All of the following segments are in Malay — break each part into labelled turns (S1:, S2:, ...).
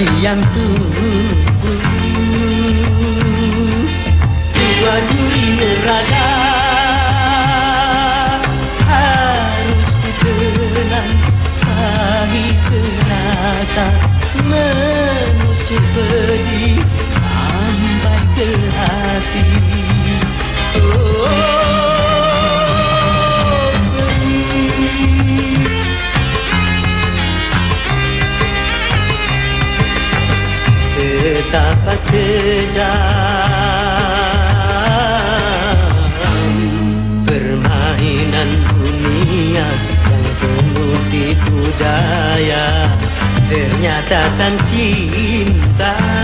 S1: Tetapi yang tu Dua duri neraka. Harus kutenang Pahit terasa Menusuk betapa kejam permainan dunia yang penuh tipu daya ternyata sang cinta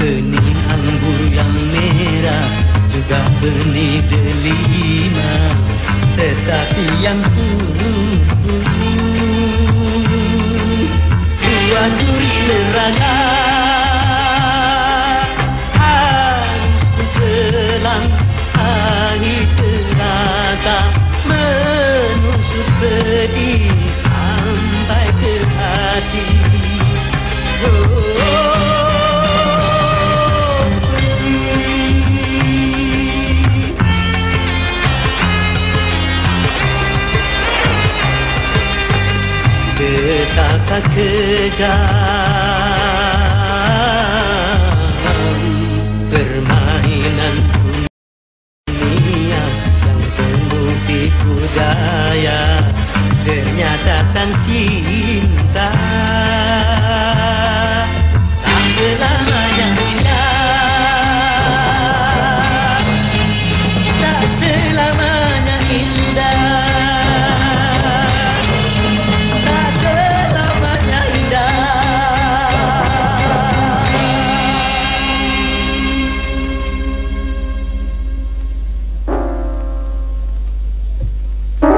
S1: benih anggur yang merah juga benih delima. Tetapi yang buah duri neraka Betapa kejam permainan dunia yang penuh tipu daya ternyata cinta